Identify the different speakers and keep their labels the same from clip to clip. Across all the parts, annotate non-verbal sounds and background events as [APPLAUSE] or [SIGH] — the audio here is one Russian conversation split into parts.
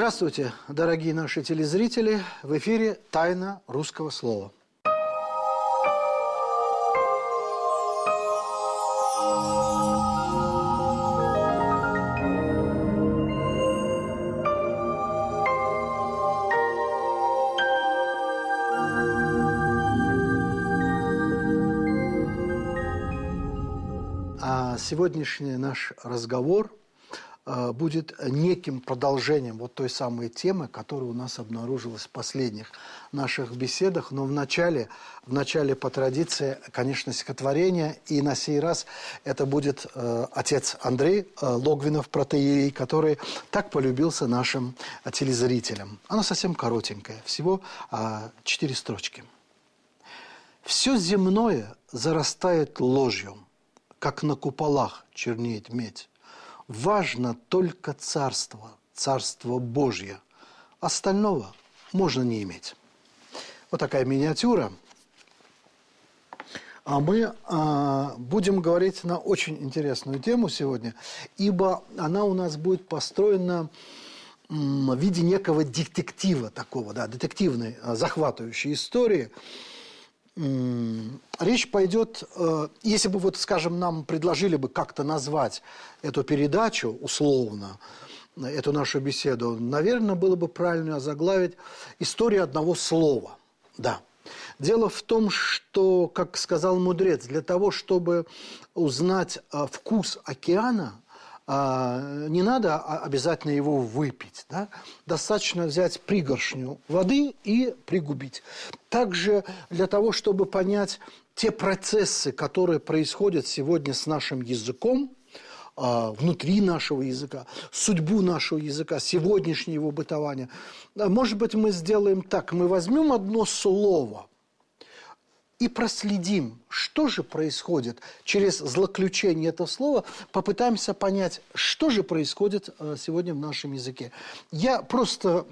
Speaker 1: Здравствуйте, дорогие наши телезрители. В эфире «Тайна русского слова». А сегодняшний наш разговор будет неким продолжением вот той самой темы, которая у нас обнаружилась в последних наших беседах. Но в начале, в начале по традиции, конечно, стихотворение. И на сей раз это будет э, отец Андрей э, Логвинов, протеерей, который так полюбился нашим э, телезрителям. Оно совсем коротенькое, всего э, четыре строчки. «Все земное зарастает ложью» как на куполах чернеет медь. Важно только царство, царство Божье. Остального можно не иметь. Вот такая миниатюра. А мы а, будем говорить на очень интересную тему сегодня, ибо она у нас будет построена в виде некого детектива такого, да, детективной, а, захватывающей истории – Речь пойдет, э, если бы, вот, скажем, нам предложили бы как-то назвать эту передачу условно, эту нашу беседу, наверное, было бы правильно озаглавить «История одного слова». Да. Дело в том, что, как сказал мудрец, для того, чтобы узнать э, вкус океана – не надо обязательно его выпить. Да? Достаточно взять пригоршню воды и пригубить. Также для того, чтобы понять те процессы, которые происходят сегодня с нашим языком, а, внутри нашего языка, судьбу нашего языка, сегодняшнее его бытование. Может быть, мы сделаем так, мы возьмем одно слово – и проследим, что же происходит через злоключение этого слова, попытаемся понять, что же происходит э, сегодня в нашем языке. Я просто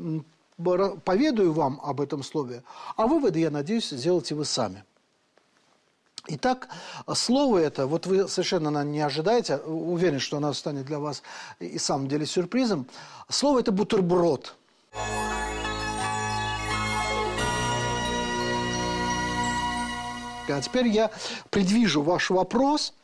Speaker 1: поведаю вам об этом слове, а выводы, я надеюсь, сделаете вы сами. Итак, слово это, вот вы совершенно не ожидаете, уверен, что оно станет для вас и самом деле сюрпризом. Слово это бутерброд. Бутерброд. А теперь я предвижу ваш вопрос,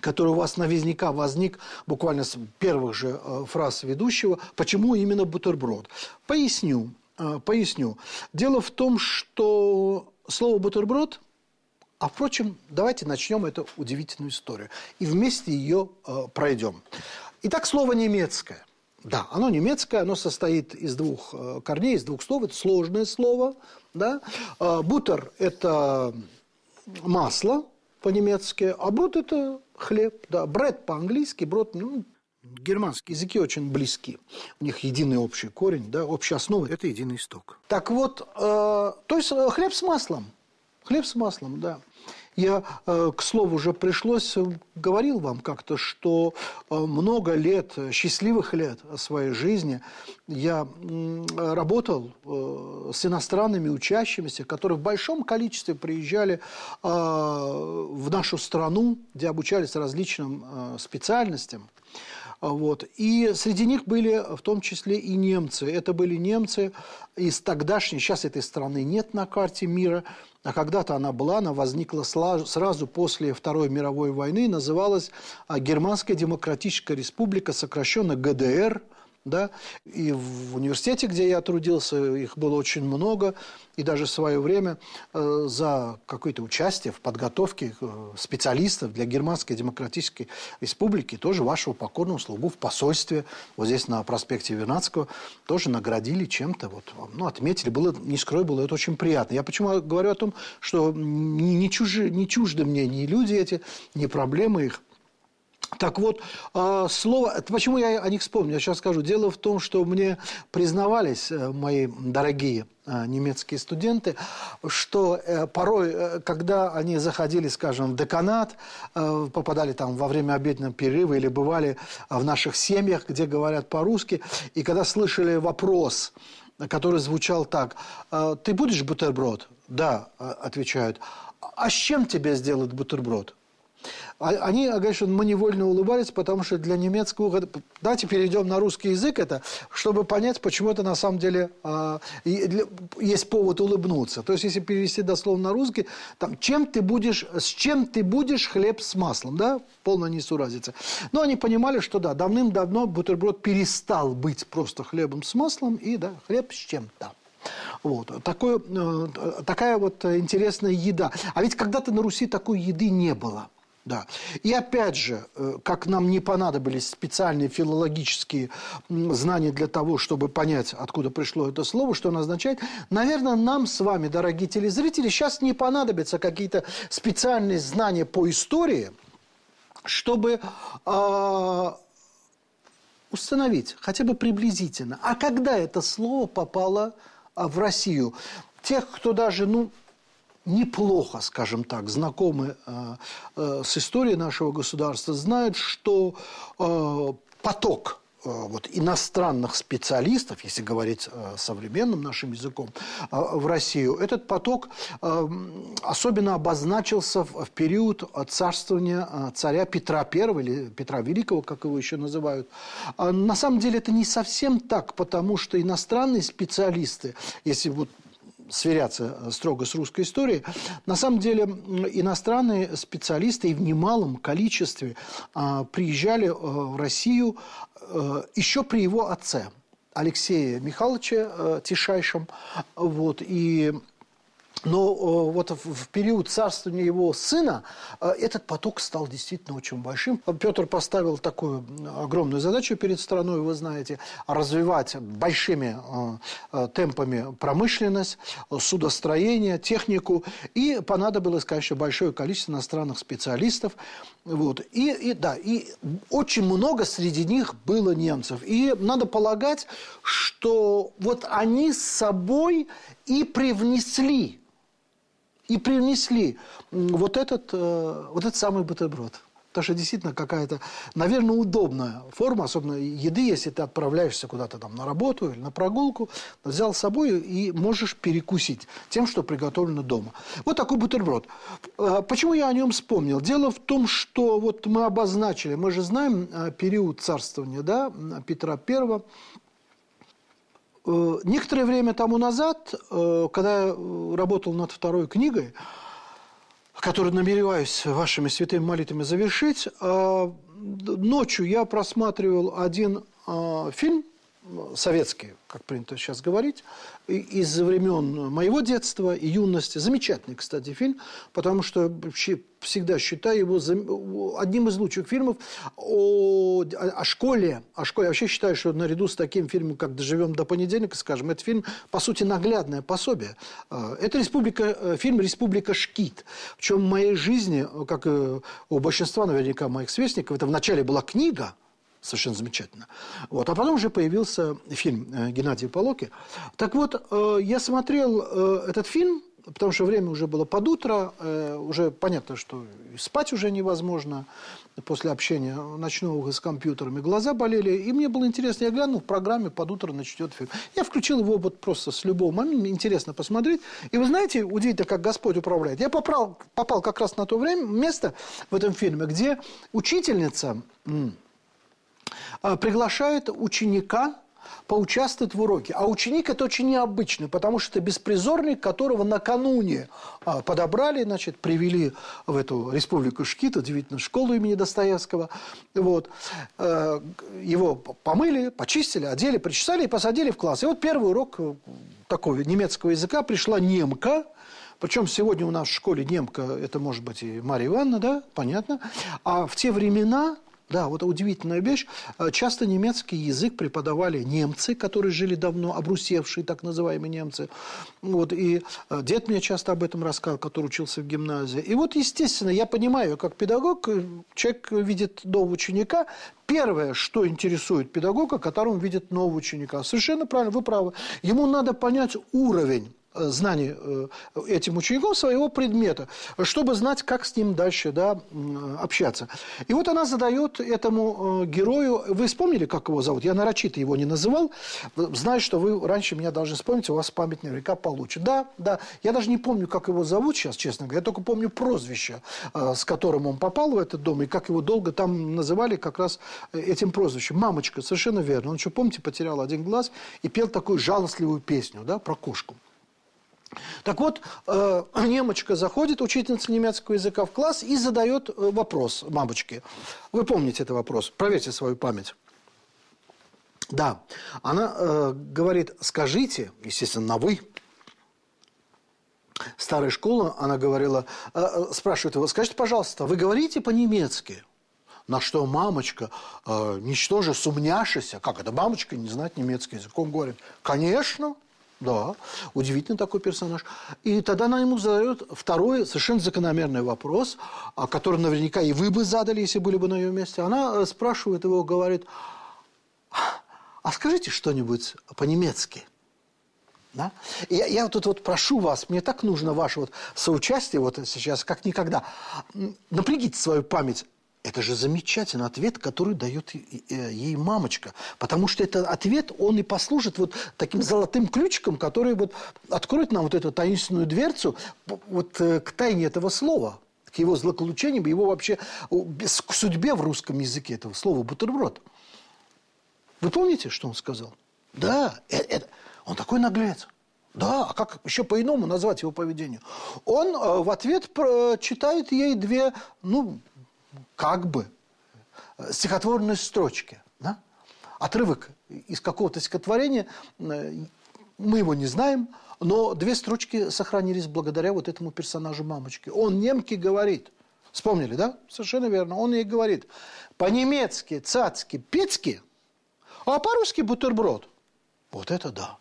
Speaker 1: который у вас наверняка возник буквально с первых же э, фраз ведущего. Почему именно бутерброд? Поясню. Э, поясню. Дело в том, что слово бутерброд а впрочем, давайте начнем эту удивительную историю и вместе ее э, пройдем. Итак, слово немецкое. Да, оно немецкое, оно состоит из двух э, корней, из двух слов. Это сложное слово. Да? Э, бутер – это масло по-немецки, а брод – это хлеб. Да. Бред по-английски, брод, ну, германские языки очень близки. У них единый общий корень, да, общая основа – это единый исток. Так вот, э, то есть э, хлеб с маслом. Хлеб с маслом, да. Я, э, к слову, уже пришлось, э, говорил вам как-то, что э, много лет, счастливых лет своей жизни я работал с иностранными учащимися, которые в большом количестве приезжали в нашу страну, где обучались различным специальностям. Вот. И среди них были в том числе и немцы. Это были немцы из тогдашней, сейчас этой страны нет на карте мира, а когда-то она была, она возникла сразу после Второй мировой войны, называлась а, Германская Демократическая Республика, сокращенно ГДР – да, и в университете, где я трудился, их было очень много, и даже в свое время э, за какое-то участие в подготовке э, специалистов для Германской Демократической Республики, тоже вашего покорного слугу в посольстве, вот здесь на проспекте Вернадского, тоже наградили чем-то, вот, ну, отметили, было, не скрою, было это очень приятно. Я почему говорю о том, что не, не, чужи, не чужды мне ни люди эти, ни проблемы их, так вот, а, слово, почему я о них вспомнил, я сейчас скажу. Дело в том, что мне признавались э, мои дорогие э, немецкие студенты, что э, порой, когда они заходили, скажем, в деканат, попадали там во время обеденного перерыва или бывали в наших семьях, где говорят по-русски, и когда слышали вопрос, который звучал так, «Ты будешь бутерброд?» «Да», отвечают. «А с чем тебе сделают бутерброд?» А, они, конечно, мы невольно улыбались, потому что для немецкого... Давайте перейдем на русский язык это, чтобы понять, почему это на самом деле э, есть повод улыбнуться. То есть, если перевести дословно на русский, там, чем ты будешь, с чем ты будешь хлеб с маслом, да? Полная несуразица. Но они понимали, что да, давным-давно бутерброд перестал быть просто хлебом с маслом, и да, хлеб с чем-то. Вот. Такое, э, такая вот интересная еда. А ведь когда-то на Руси такой еды не было. Да. И опять же, э, как нам не понадобились специальные филологические знания для того, чтобы понять, откуда пришло это слово, что оно означает, наверное, нам с вами, дорогие телезрители, сейчас не понадобятся какие-то специальные знания по истории, чтобы э, установить хотя бы приблизительно, а когда это слово попало а, в Россию. Тех, кто даже, ну, неплохо, скажем так, знакомы э, э, с историей нашего государства, знают, что э, поток вот, иностранных специалистов, если говорить современным нашим языком, в Россию, этот поток особенно обозначился в, период царствования царя Петра I или Петра Великого, как его еще называют. На самом деле это не совсем так, потому что иностранные специалисты, если вот сверяться э, строго с русской историей, на самом деле иностранные специалисты и в немалом количестве а, приезжали э, в Россию э, еще при его отце. Алексея Михайловича Тишайшем. Вот, и но э, вот в период царствования его сына э, этот поток стал действительно очень большим. Петр поставил такую огромную задачу перед страной, вы знаете, развивать большими э, темпами промышленность, судостроение, технику. И понадобилось, конечно, большое количество иностранных специалистов. Вот. И, и, да, и очень много среди них было немцев. И надо полагать, что вот они с собой и привнесли и принесли вот этот, э, вот этот самый бутерброд. Потому что действительно какая-то, наверное, удобная форма, особенно еды, если ты отправляешься куда-то там на работу или на прогулку, взял с собой и можешь перекусить тем, что приготовлено дома. Вот такой бутерброд. Э, почему я о нем вспомнил? Дело в том, что вот мы обозначили, мы же знаем э, период царствования да, Петра Первого. Э, некоторое время тому назад, э, когда я работал над второй книгой, которую намереваюсь вашими святыми молитвами завершить, э, ночью я просматривал один фильм советский, как принято сейчас говорить, из времен моего детства и юности. Замечательный, кстати, фильм, потому что вообще всегда считаю его одним из лучших фильмов о, о школе. О школе. Я вообще считаю, что наряду с таким фильмом, как «Доживем до понедельника», скажем, это фильм, по сути, наглядное пособие. А, это республика, э, фильм «Республика Шкит». В чем в моей жизни, как и у большинства, наверняка, моих сверстников, это вначале была книга, совершенно замечательно. Вот. А потом уже появился фильм э, Геннадия Полоки. Так вот, э, я смотрел э, этот фильм, потому что время уже было под утро, уже понятно, что спать уже невозможно после общения ночного с компьютерами. Глаза болели, и мне было интересно. Я глянул в программе «Под утро начнет фильм». Я включил его вот просто с любого момента, интересно посмотреть. И вы знаете, удивительно, как Господь управляет. Я попал, попал как раз на то время, место в этом фильме, где учительница приглашает ученика поучаствовать в уроке. А ученик это очень необычный, потому что это беспризорник, которого накануне а, подобрали, значит, привели в эту республику Шкит, удивительно, школу имени Достоевского. Вот. Э, его помыли, почистили, одели, причесали и посадили в класс. И вот первый урок э, такого немецкого языка пришла немка, причем сегодня у нас в школе немка, это может быть и Мария Ивановна, да, понятно. А в те времена да, вот удивительная вещь. Э, часто немецкий язык преподавали немцы, которые жили давно, обрусевшие так называемые немцы. Вот, и э, дед мне часто об этом рассказал, который учился в гимназии. И вот, естественно, я понимаю, как педагог, э, человек видит нового ученика, первое, что интересует педагога, которым видит нового ученика. Совершенно правильно, вы правы. Ему надо понять уровень знаний э, этим учеником своего предмета, чтобы знать, как с ним дальше да, общаться. И вот она задает этому э, герою, вы вспомнили, как его зовут? Я нарочито его не называл, знаю, что вы раньше меня должны вспомнить, у вас память наверняка получше. Да, да, я даже не помню, как его зовут сейчас, честно говоря, я только помню прозвище, с которым он попал в этот дом, и как его долго там называли как раз этим прозвищем. «Мамочка», совершенно верно. Он еще, помните, потерял один глаз и пел такую жалостливую песню да, про кошку. Так вот, э, [CLEARS THROAT] немочка заходит, учительница немецкого языка в класс и задает э, вопрос мамочке. Вы помните этот вопрос? Проверьте свою память. Да, она э, говорит, скажите, естественно, на «вы». Старая школа, она говорила, э, э спрашивает его, скажите, пожалуйста, вы говорите по-немецки? На что мамочка, э, ничтоже сумняшися, как это, мамочка не знает немецкий язык, он говорит, конечно, да, удивительный такой персонаж. И тогда она ему задает второй совершенно закономерный вопрос, который наверняка и вы бы задали, если были бы на ее месте. Она э, спрашивает его, говорит, а скажите что-нибудь по-немецки. Да? Я, я тут вот прошу вас, мне так нужно ваше вот соучастие вот сейчас, как никогда. Напрягите свою память это же замечательный ответ, который дает ей мамочка. Потому что этот ответ, он и послужит вот таким золотым ключиком, который вот откроет нам вот эту таинственную дверцу вот э, к тайне этого слова, к его злоключениям, его вообще к судьбе в русском языке этого слова «бутерброд». Вы помните, что он сказал? Да, это, это, он такой наглец. Да, а как еще по-иному назвать его поведение? Он э, в ответ читает ей две, ну, как бы э, стихотворной строчки. Да? Отрывок из какого-то стихотворения, э, мы его не знаем, но две строчки сохранились благодаря вот этому персонажу мамочки. Он немки говорит. Вспомнили, да? Совершенно верно. Он ей говорит. По-немецки цацки, пецки, а по-русски бутерброд. Вот это да.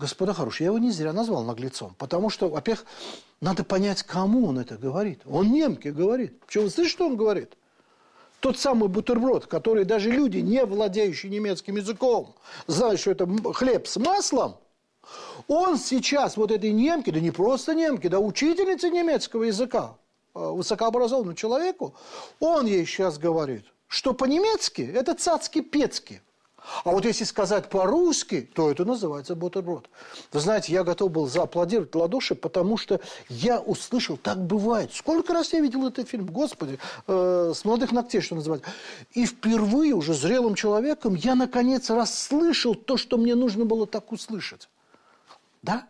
Speaker 1: Господа хорошие, я его не зря назвал наглецом. Потому что, во-первых, надо понять, кому он это говорит. Он немке говорит. Что, вы что он говорит? Тот самый бутерброд, который даже люди, не владеющие немецким языком, знают, что это хлеб с маслом, он сейчас вот этой немке, да не просто немке, да учительнице немецкого языка, а, высокообразованному человеку, он ей сейчас говорит, что по-немецки это цацки-пецки – а вот если сказать по-русски, то это называется бутерброд. Вы знаете, я готов был зааплодировать ладоши, потому что я услышал, так бывает. Сколько раз я видел этот фильм, господи, э, с молодых ногтей, что называется. И впервые уже зрелым человеком я, наконец, расслышал то, что мне нужно было так услышать. Да?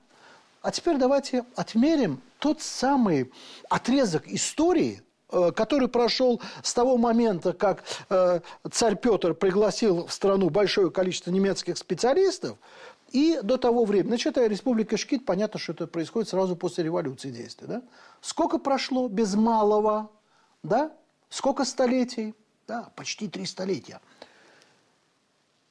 Speaker 1: А теперь давайте отмерим тот самый отрезок истории – который прошел с того момента, как э, царь Петр пригласил в страну большое количество немецких специалистов, и до того времени. Значит, республика Шкит, понятно, что это происходит сразу после революции действия. Да? Сколько прошло без малого? Да? Сколько столетий? Да, почти три столетия.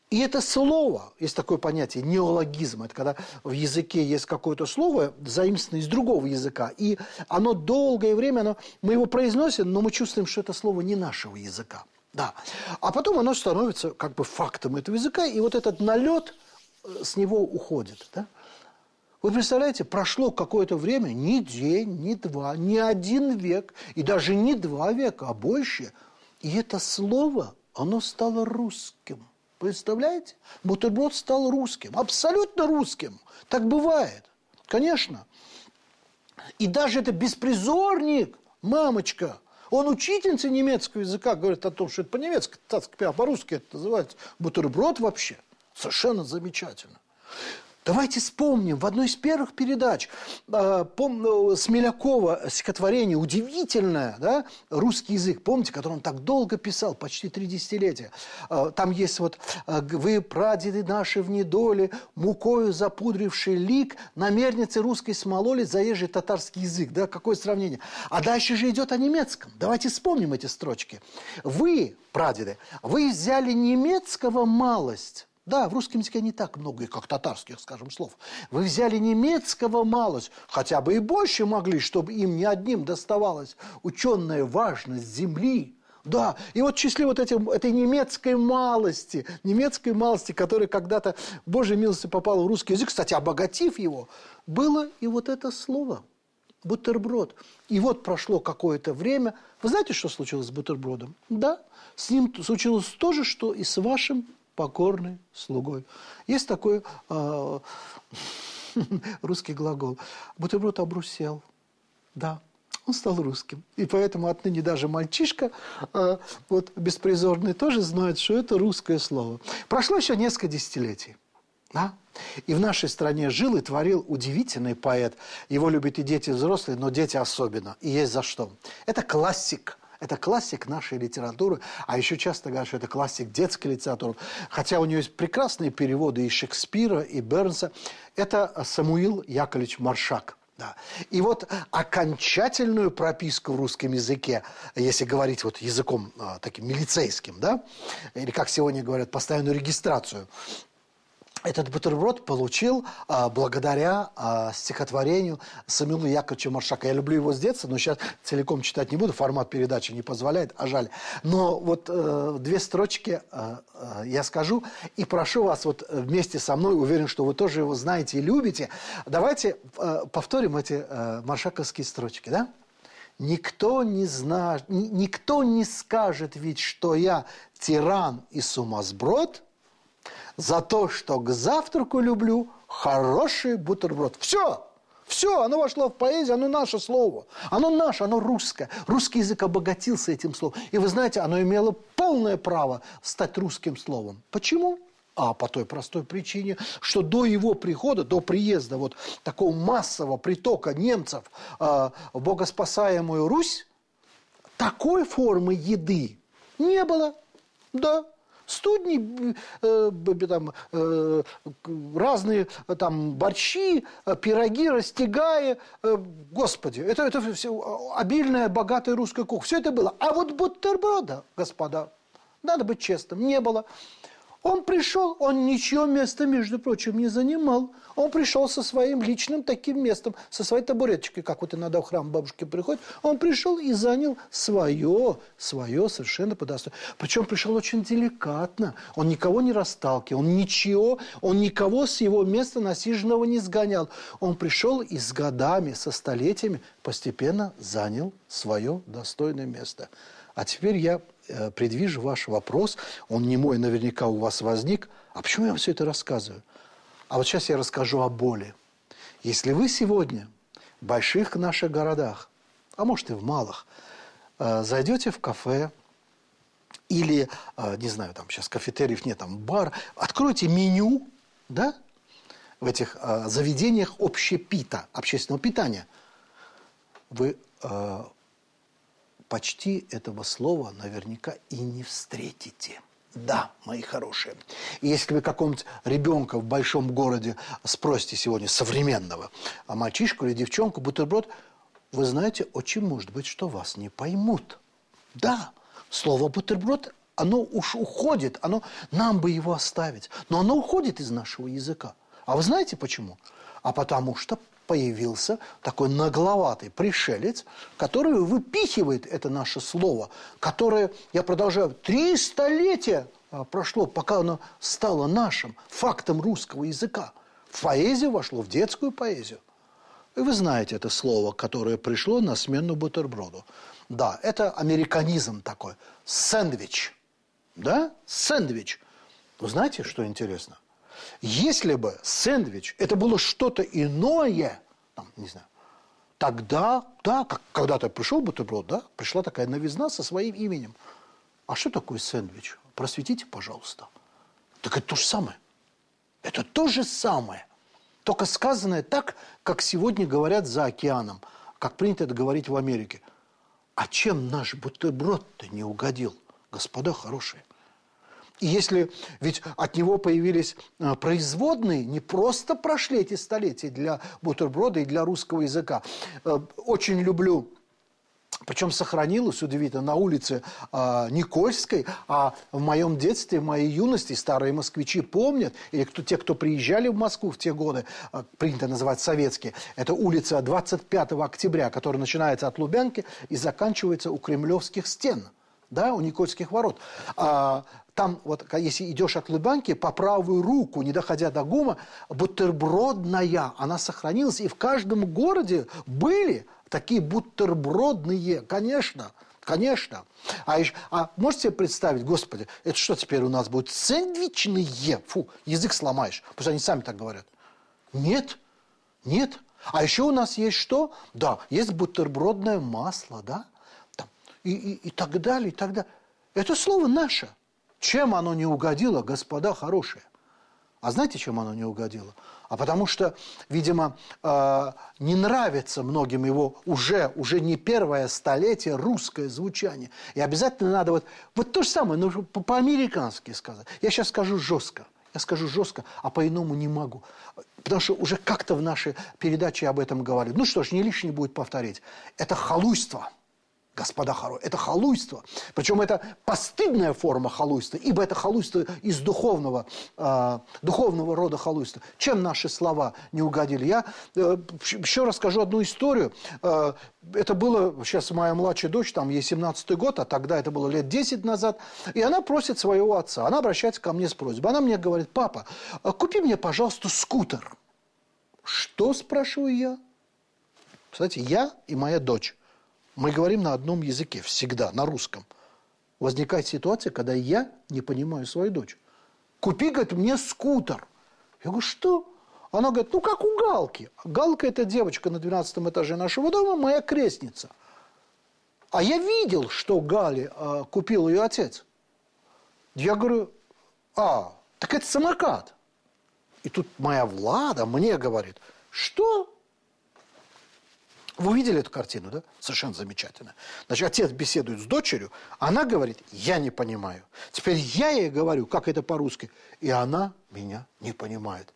Speaker 1: И это слово, есть такое понятие неологизм, это когда в языке есть какое-то слово, заимствованное из другого языка, и оно долгое время, оно, мы его произносим, но мы чувствуем, что это слово не нашего языка. Да. А потом оно становится как бы фактом этого языка, и вот этот налет э, с него уходит. Да? Вы представляете, прошло какое-то время, не день, не два, не один век, и даже не два века, а больше. И это слово, оно стало русским. Представляете? Бутерброд стал русским, абсолютно русским. Так бывает, конечно. И даже это беспризорник, мамочка, он учительница немецкого языка говорит о том, что это по-немецки, а по-русски это называется бутерброд вообще. Совершенно замечательно. Давайте вспомним, в одной из первых передач э, пом, Смелякова стихотворение удивительное, да, русский язык, помните, который он так долго писал, почти три десятилетия. Э, там есть вот э, «Вы, прадеды наши в недоле, мукою запудривший лик, намерницы русской смололи, заезжий татарский язык». Да, какое сравнение. А дальше же идет о немецком. Давайте вспомним эти строчки. «Вы, прадеды, вы взяли немецкого малость, да, в русском языке не так много, как татарских, скажем, слов. Вы взяли немецкого малость, хотя бы и больше могли, чтобы им не одним доставалась ученая важность земли, Да, и вот в числе вот этим, этой немецкой малости, немецкой малости, которая когда-то, Божьей милости, попала в русский язык, кстати, обогатив его, было и вот это слово – бутерброд. И вот прошло какое-то время. Вы знаете, что случилось с бутербродом? Да, с ним случилось то же, что и с вашим покорным слугой. Есть такой э, [LAUGHS] русский глагол. Бутерброд обрусел. Да, он стал русским. И поэтому отныне даже мальчишка, э, вот беспризорный, тоже знает, что это русское слово. Прошло еще несколько десятилетий. Да? И в нашей стране жил и творил удивительный поэт. Его любят и дети, и взрослые, но дети особенно. И есть за что. Это классик. Это классик нашей литературы, а еще часто говорят, что это классик детской литературы. Хотя у него есть прекрасные переводы и Шекспира, и Бернса. Это Самуил Яковлевич Маршак. Да. И вот окончательную прописку в русском языке, если говорить вот языком а, таким милицейским, да, или как сегодня говорят, постоянную регистрацию этот бутерброд получил а, благодаря а, стихотворению Самилу Яковлевича Маршака. Я люблю его с детства, но сейчас целиком читать не буду, формат передачи не позволяет, а жаль. Но вот э, две строчки э, э, я скажу и прошу вас вот вместе со мной, уверен, что вы тоже его знаете и любите. Давайте э, повторим эти э, маршаковские строчки, да? Никто не знает, никто не скажет ведь, что я тиран и сумасброд – за то, что к завтраку люблю хороший бутерброд. Все! Все, оно вошло в поэзию, оно наше слово. Оно наше, оно русское. Русский язык обогатился этим словом. И вы знаете, оно имело полное право стать русским словом. Почему? А по той простой причине, что до его прихода, до приезда вот такого массового притока немцев э, в богоспасаемую Русь, такой формы еды не было. Да, студни, э, там, э, разные там борщи, э, пироги, растягая. Э, господи, это, это все обильная, богатая русская кухня. Все это было. А вот бутерброда, господа, надо быть честным, не было. Он пришел, он ничего места, между прочим, не занимал. Он пришел со своим личным таким местом, со своей табуреточкой, как вот иногда в храм бабушки приходит. Он пришел и занял свое, свое совершенно по Причем пришел очень деликатно. Он никого не расталкивал, он ничего, он никого с его места насиженного не сгонял. Он пришел и с годами, со столетиями постепенно занял свое достойное место. А теперь я предвижу ваш вопрос, он не мой, наверняка у вас возник. А почему я вам все это рассказываю? А вот сейчас я расскажу о боли. Если вы сегодня в больших наших городах, а может и в малых, э, зайдете в кафе или, э, не знаю, там сейчас кафетериев нет, там бар, откройте меню, да, в этих заведениях общепита, общественного питания, вы почти этого слова наверняка и не встретите. Да, мои хорошие. И если вы какого-нибудь ребенка в большом городе спросите сегодня, современного, а мальчишку или девчонку, бутерброд, вы знаете, очень может быть, что вас не поймут. Да, слово бутерброд, оно уж уходит, оно, нам бы его оставить, но оно уходит из нашего языка. А вы знаете почему? А потому что появился такой нагловатый пришелец, который выпихивает это наше слово, которое, я продолжаю, три столетия а, прошло, пока оно стало нашим, фактом русского языка. В поэзию вошло, в детскую поэзию. И вы знаете это слово, которое пришло на смену бутерброду. Да, это американизм такой. Сэндвич. Да? Сэндвич. Вы знаете, что интересно? Если бы сэндвич это было что-то иное, там, не знаю, тогда, да, как когда-то пришел бутерброд, да, пришла такая новизна со своим именем. А что такое сэндвич? Просветите, пожалуйста. Так это то же самое. Это то же самое. Только сказанное так, как сегодня говорят за океаном, как принято это говорить в Америке. А чем наш бутерброд-то не угодил, господа хорошие? И если ведь от него появились а, производные, не просто прошли эти столетия для бутерброда и для русского языка. Э, очень люблю причем сохранилось, удивительно, на улице э, Никольской, а в моем детстве, в моей юности старые москвичи помнят, или кто, те, кто приезжали в Москву в те годы, э, принято называть советские, это улица 25 октября, которая начинается от Лубянки и заканчивается у Кремлевских стен – да, у Никольских ворот. А, там вот, если идешь от Лубянки, по правую руку, не доходя до ГУМа, бутербродная, она сохранилась. И в каждом городе были такие бутербродные, конечно, конечно. А, еще, а можете себе представить, господи, это что теперь у нас будет? Сэндвичные? Фу, язык сломаешь. Пусть они сами так говорят. Нет, нет. А еще у нас есть что? Да, есть бутербродное масло, да? И, и, и так далее, и так далее. Это слово наше. Чем оно не угодило, господа хорошие? А знаете, чем оно не угодило? А потому что, видимо, э, не нравится многим его уже, уже не первое столетие русское звучание. И обязательно надо вот, вот то же самое, но по-американски сказать. Я сейчас скажу жестко. Я скажу жестко, а по-иному не могу. Потому что уже как-то в нашей передаче об этом говорили. Ну что ж, не лишнее будет повторить. Это халуйство – господа хоро, это халуйство. Причем это постыдная форма халуйства, ибо это халуйство из духовного, э, духовного рода халуйства. Чем наши слова не угодили? Я э, еще расскажу одну историю. Э, это было, сейчас моя младшая дочь, там ей 17 год, а тогда это было лет 10 назад, и она просит своего отца, она обращается ко мне с просьбой. Она мне говорит, папа, купи мне, пожалуйста, скутер. Что, спрашиваю я? Кстати, я и моя дочь. Мы говорим на одном языке всегда, на русском. Возникает ситуация, когда я не понимаю свою дочь. Купи, говорит, мне скутер. Я говорю, что? Она говорит, ну как у Галки. Галка – это девочка на 12 этаже нашего дома, моя крестница. А я видел, что Гали э, купил ее отец. Я говорю, а, так это самокат. И тут моя Влада мне говорит, что? Вы увидели эту картину, да? Совершенно замечательно. Значит, отец беседует с дочерью, она говорит, я не понимаю. Теперь я ей говорю, как это по-русски, и она меня не понимает.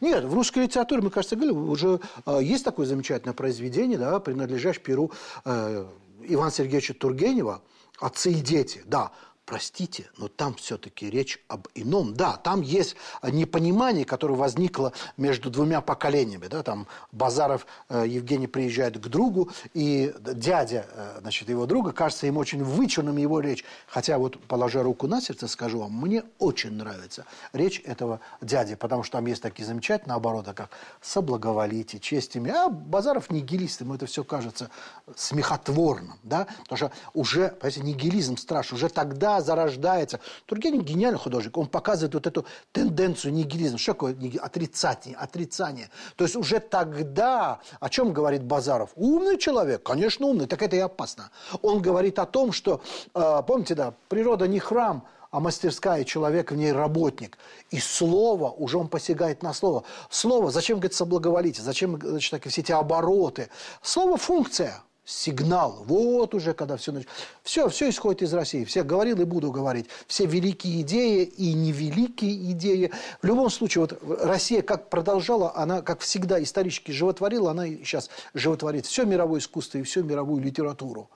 Speaker 1: Нет, в русской литературе, мы, кажется, говорили, уже э, есть такое замечательное произведение, да, принадлежащее перу э, Ивана Сергеевича Тургенева «Отцы и дети». Да, простите, но там все-таки речь об ином. Да, там есть непонимание, которое возникло между двумя поколениями. Да, там Базаров э, Евгений приезжает к другу, и дядя э, значит, его друга кажется им очень вычурным его речь. Хотя вот, положа руку на сердце, скажу вам, мне очень нравится речь этого дяди, потому что там есть такие замечательные обороты, как «соблаговолите», «честями». А Базаров нигилист, ему это все кажется смехотворным. Да? Потому что уже, понимаете, нигилизм страшен. Уже тогда зарождается. Тургенев гениальный художник, он показывает вот эту тенденцию нигилизма. Что такое отрицание, отрицание? То есть уже тогда, о чем говорит Базаров? Умный человек, конечно умный, так это и опасно. Он говорит о том, что, э, помните, да, природа не храм, а мастерская, человек в ней работник. И слово, уже он посягает на слово. Слово, зачем, говорит, соблаговолите, зачем, значит, так, все эти обороты? Слово – функция – сигнал. Вот уже когда все началось. Все, все исходит из России. Все говорил и буду говорить. Все великие идеи и невеликие идеи. В любом случае, вот Россия как продолжала, она, как всегда, исторически животворила, она и сейчас животворит все мировое искусство и всю мировую литературу.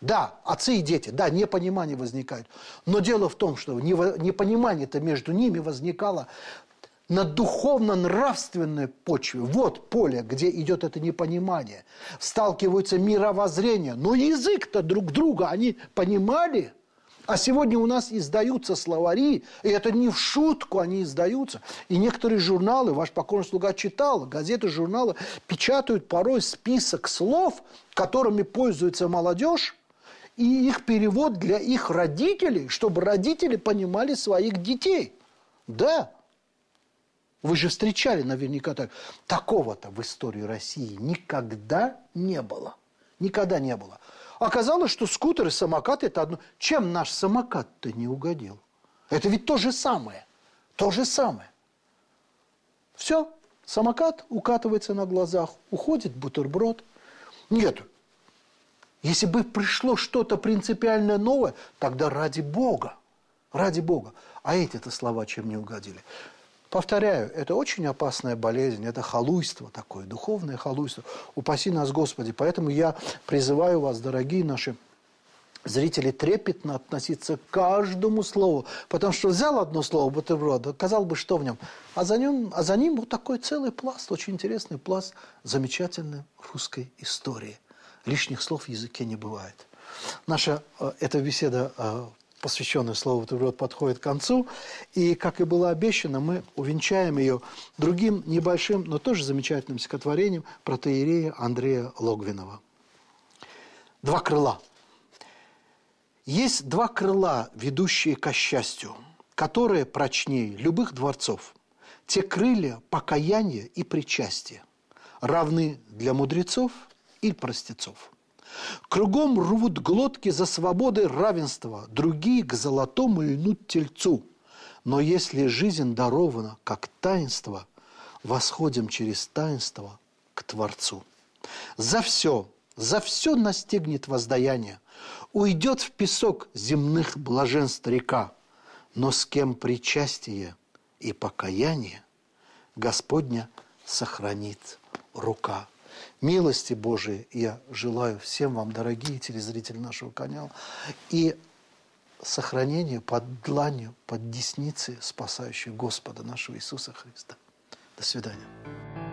Speaker 1: Да, отцы и дети, да, непонимание возникает. Но дело в том, что непонимание-то между ними возникало на духовно-нравственной почве. Вот поле, где идет это непонимание. Сталкиваются мировоззрения. Но язык-то друг друга они понимали. А сегодня у нас издаются словари, и это не в шутку они издаются. И некоторые журналы, ваш покорный слуга читал, газеты, журналы печатают порой список слов, которыми пользуется молодежь, и их перевод для их родителей, чтобы родители понимали своих детей. Да, вы же встречали наверняка так. Такого-то в истории России никогда не было. Никогда не было. Оказалось, что скутер и самокат – это одно. Чем наш самокат-то не угодил? Это ведь то же самое. То же самое. Все, самокат укатывается на глазах, уходит бутерброд. Нет, если бы пришло что-то принципиально новое, тогда ради Бога, ради Бога. А эти-то слова чем не угодили? Повторяю, это очень опасная болезнь, это халуйство такое, духовное халуйство. Упаси нас, Господи. Поэтому я призываю вас, дорогие наши зрители, трепетно относиться к каждому слову. Потому что взял одно слово, бутерброд, казалось бы, что в нем. А за, ним, а за ним вот такой целый пласт, очень интересный пласт замечательной русской истории. Лишних слов в языке не бывает. Наша э, эта беседа, э, посвященная Слову Бутерброд, подходит к концу. И, как и было обещано, мы увенчаем ее другим небольшим, но тоже замечательным стихотворением протеерея Андрея Логвинова. Два крыла. Есть два крыла, ведущие ко счастью, которые прочнее любых дворцов. Те крылья покаяния и причастия равны для мудрецов и простецов. Кругом рвут глотки за свободы равенства, другие к золотому льнут тельцу. Но если жизнь дарована как таинство, восходим через таинство к Творцу. За все, за все настигнет воздаяние, уйдет в песок земных блаженств река, но с кем причастие и покаяние Господня сохранит рука. Милости Божией я желаю всем вам, дорогие телезрители нашего канала, и сохранения под дланью, под десницей спасающей Господа нашего Иисуса Христа. До свидания.